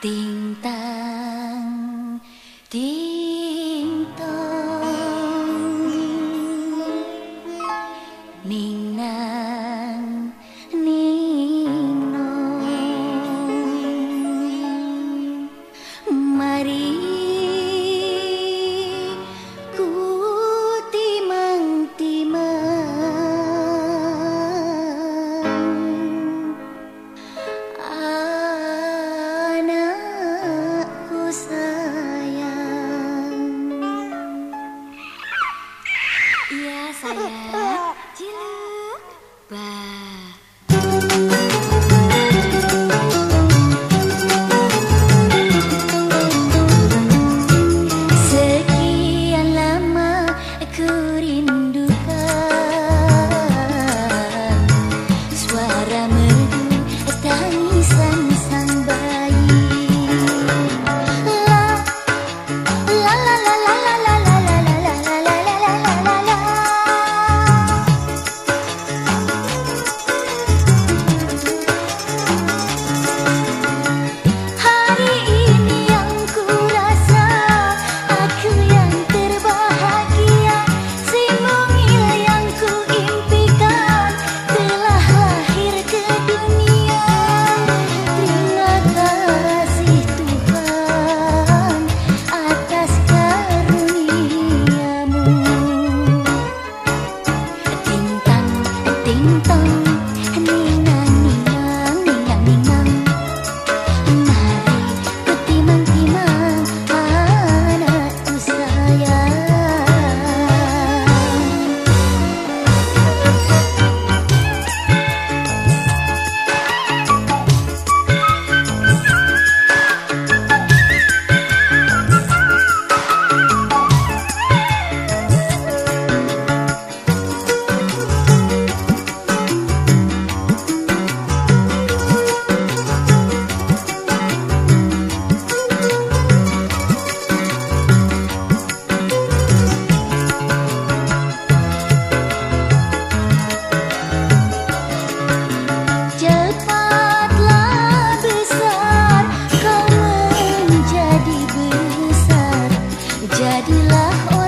叮当，叮哈哈 pinta jadilah